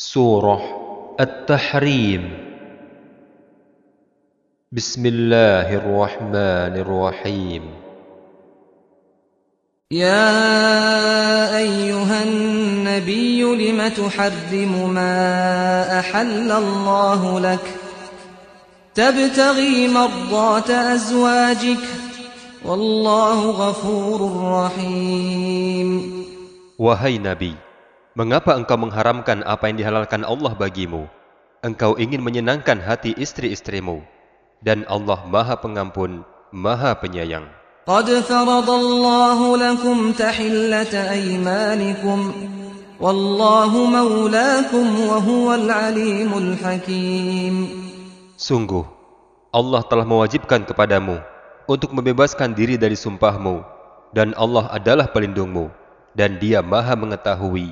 سورة التحريم. بسم الله الرحمن الرحيم. يا أيها النبي لم تحرم ما أحل الله لك؟ تبتغي مرضات أزواجك. والله غفور رحيم. Wahai Nabi, mengapa engkau mengharamkan apa yang dihalalkan Allah bagimu? Engkau ingin menyenangkan hati istri-istrimu, dan Allah Maha Pengampun, Maha Penyayang. قد فرض الله لكم تحلة أيمانكم والله مولاكم وهو العليم الحكيم Sungguh, Allah telah mewajibkan kepadamu untuk membebaskan diri dari sumpahmu, dan Allah adalah pelindungmu, dan Dia Maha Mengetahui,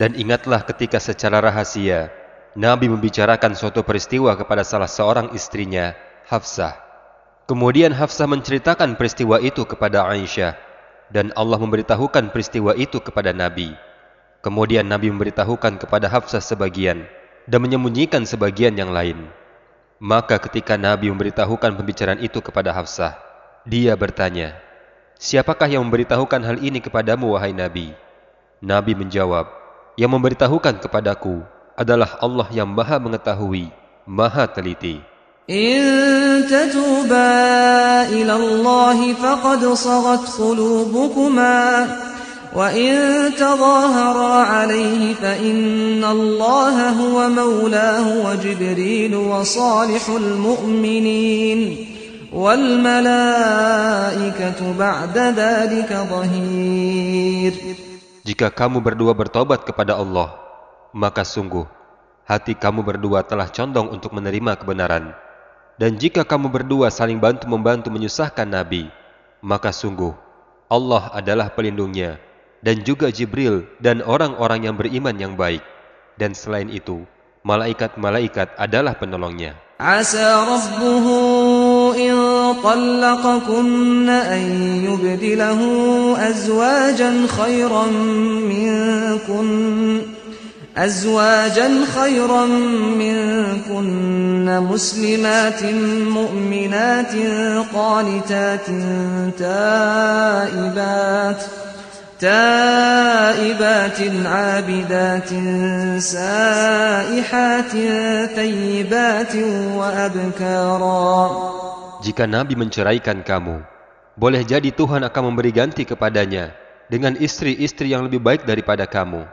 Dan ingatlah ketika secara rahasia, Nabi membicarakan suatu peristiwa kepada salah seorang istrinya, Hafsah. Kemudian Hafsah menceritakan peristiwa itu kepada Aisyah, dan Allah memberitahukan peristiwa itu kepada Nabi. Kemudian Nabi memberitahukan kepada Hafsah sebagian, dan menyembunyikan sebagian yang lain. Maka ketika Nabi memberitahukan pembicaraan itu kepada Hafsah, dia bertanya, Siapakah yang memberitahukan hal ini kepadamu, wahai Nabi? Nabi menjawab, Yang memberitahukan kepadaku adalah Allah yang maha mengetahui, maha teliti. إن تتوبا إلى الله فقد صغت قلوبكما وإن تظاهرا عليه فإن الله هو مولاه وجبريل وصالح المؤمنين والملائكة بعد ذلك ظهير Jika kamu berdua bertobat kepada Allah, maka sungguh hati kamu berdua telah condong untuk menerima kebenaran. Dan jika kamu berdua saling bantu-membantu menyusahkan Nabi, maka sungguh Allah adalah pelindungnya, dan juga Jibril dan orang-orang yang beriman yang baik. Dan selain itu, malaikat-malaikat adalah penolongnya. عسى ربه إن طلقكن أن يبدله أزواجا خيرا منكن أزواجا خيرا منكن مسلمات مؤمنات قانتات تائبات تائبات عابدات سائحات ثيبات وأبكارا. Jika Nabi menceraikan kamu, boleh jadi Tuhan akan memberi ganti kepadanya dengan istri-istri yang lebih baik daripada kamu,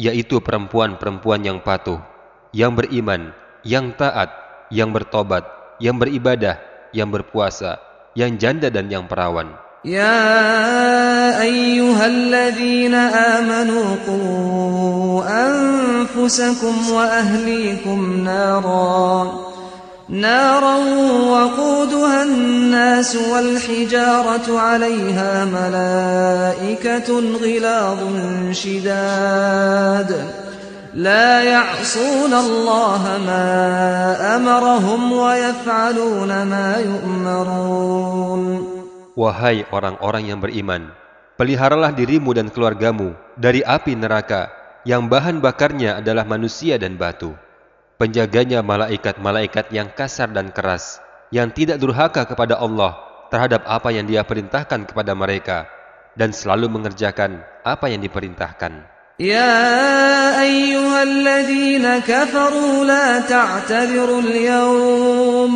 yaitu perempuan-perempuan yang patuh, yang beriman, yang taat, yang bertobat, yang beribadah, yang berpuasa, yang janda dan yang perawan. يا أيها الذين آمنوا قوا أنفسكم وأهليكم نارا نارا وقودها الناس والحجارة عليها ملائكة غلاظ شداد لا يعصون الله ما أمرهم ويفعلون ما يؤمرون Wahai orang-orang yang beriman, peliharalah dirimu dan keluargamu dari api neraka yang bahan bakarnya adalah manusia dan batu. penjaganya malaikat-malaikat yang kasar dan keras, yang tidak durhaka kepada Allah terhadap apa yang dia perintahkan kepada mereka, dan selalu mengerjakan apa yang diperintahkan. Ya ayyuhalladzina kafaru la yawm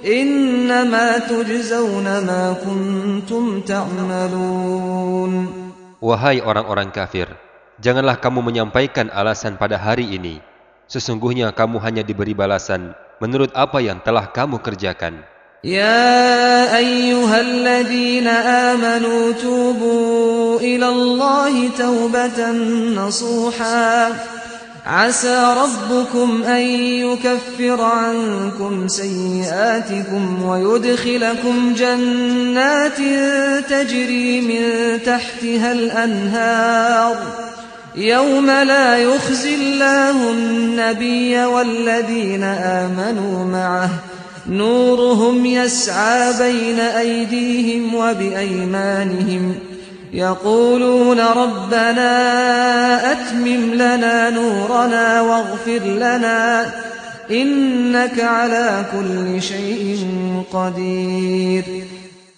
innama tujzawna ma kuntum ta'malun Wahai orang-orang kafir, janganlah kamu menyampaikan alasan pada hari ini Sesungguhnya kamu hanya diberi balasan menurut apa yang telah kamu kerjakan. يا أيها الذين آمنوا توبوا إلى الله توبة نصوحا عسى ربكم أن يكفر عنكم سيئاتكم ويدخلكم جنات تجري من تحتها الأنهار يوم لا يخزي الله النبي والذين آمنوا معه. نورهم يسعى بين أيديهم وبأيمانهم. يقولون ربنا أتمم لنا نورنا واغفر لنا. إنك على كل شيء قدير.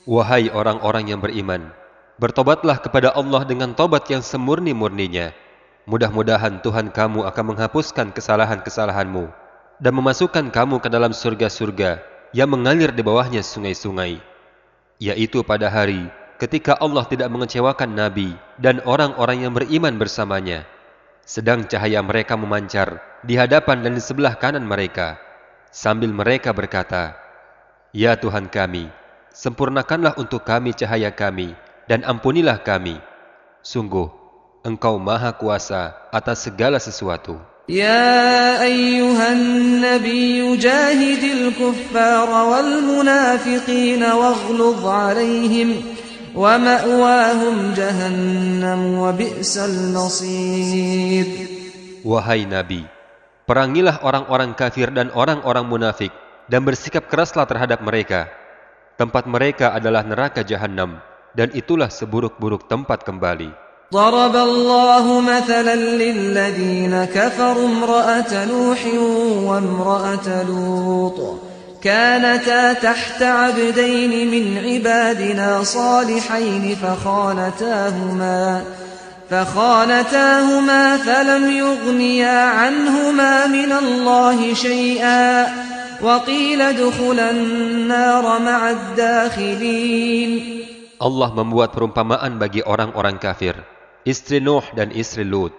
Wahai orang-orang yang beriman, bertobatlah kepada Allah dengan tobat yang semurni-murninya. Mudah-mudahan Tuhan kamu akan menghapuskan kesalahan-kesalahanmu dan memasukkan kamu ke dalam surga-surga yang mengalir di bawahnya sungai-sungai, yaitu pada hari ketika Allah tidak mengecewakan Nabi dan orang-orang yang beriman bersamanya, sedang cahaya mereka memancar di hadapan dan di sebelah kanan mereka, sambil mereka berkata, Ya Tuhan kami, sempurnakanlah untuk kami cahaya kami, dan ampunilah kami. Sungguh, Engkau Maha Kuasa atas segala sesuatu. يا أيها النبي جاهد الكفار والمنافقين واغلظ عليهم ومأواهم جهنم وبئس المصير Wahai Nabi, perangilah orang-orang kafir dan orang-orang munafik dan bersikap keraslah terhadap mereka. Tempat mereka adalah neraka jahanam dan itulah seburuk-buruk tempat kembali. ضرب الله مثلا للذين كفروا امرأة نوح وامرأة لوط. كانتا تحت عبدين من عبادنا صالحين فخانتاهما فخانتاهما فلم يغنيا عنهما من الله شيئا. وقيل ادخلا النار مع الداخلين. Allah membuat perumpamaan bagi orang-orang kafir, istri Nuh dan istri Lut.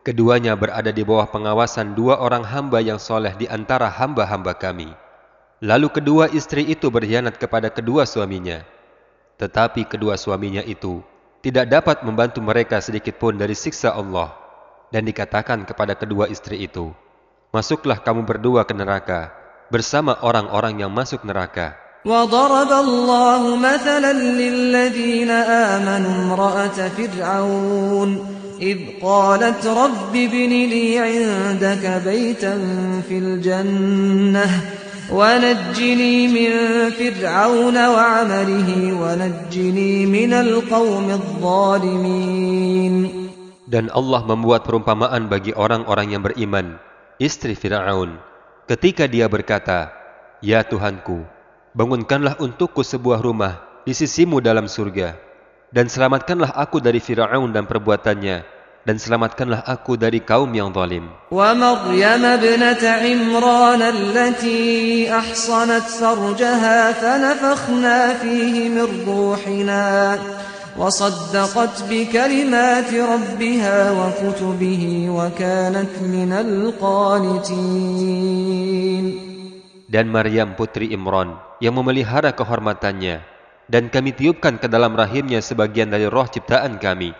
Keduanya berada di bawah pengawasan dua orang hamba yang soleh di antara hamba-hamba kami. Lalu kedua istri itu berkhianat kepada kedua suaminya. Tetapi kedua suaminya itu tidak dapat membantu mereka sedikit pun dari siksa Allah. Dan dikatakan kepada kedua istri itu, Masuklah kamu berdua ke neraka bersama orang-orang yang masuk neraka. وضرب الله مثلا للذين آمنوا امرأة فرعون إذ قالت رب ابن لي عندك بيتا في الجنة ونجني من فرعون وعمله ونجني من القوم الظالمين. Dan Allah membuat perumpamaan bagi orang-orang yang beriman, istri Fir'aun, ketika dia berkata, Ya Tuhanku, Bangunkanlah untukku sebuah rumah di sisimu dalam surga, dan selamatkanlah aku dari Firaun dan perbuatannya, dan selamatkanlah aku dari kaum yang zalim. Wa Maryam ibnat Imran allati ahsanat sarjaha fanafakhna fihi min ruhina wa saddaqat bi kalimati rabbiha wa kutubihi wa kanat minal qanitin. Dan Maryam putri Imran yang memelihara kehormatannya, dan kami tiupkan ke dalam rahimnya sebagian dari roh ciptaan kami,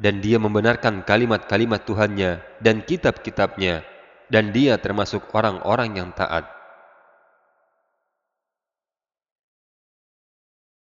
dan dia membenarkan kalimat-kalimat Tuhannya dan kitab-kitabnya, dan dia termasuk orang-orang yang taat.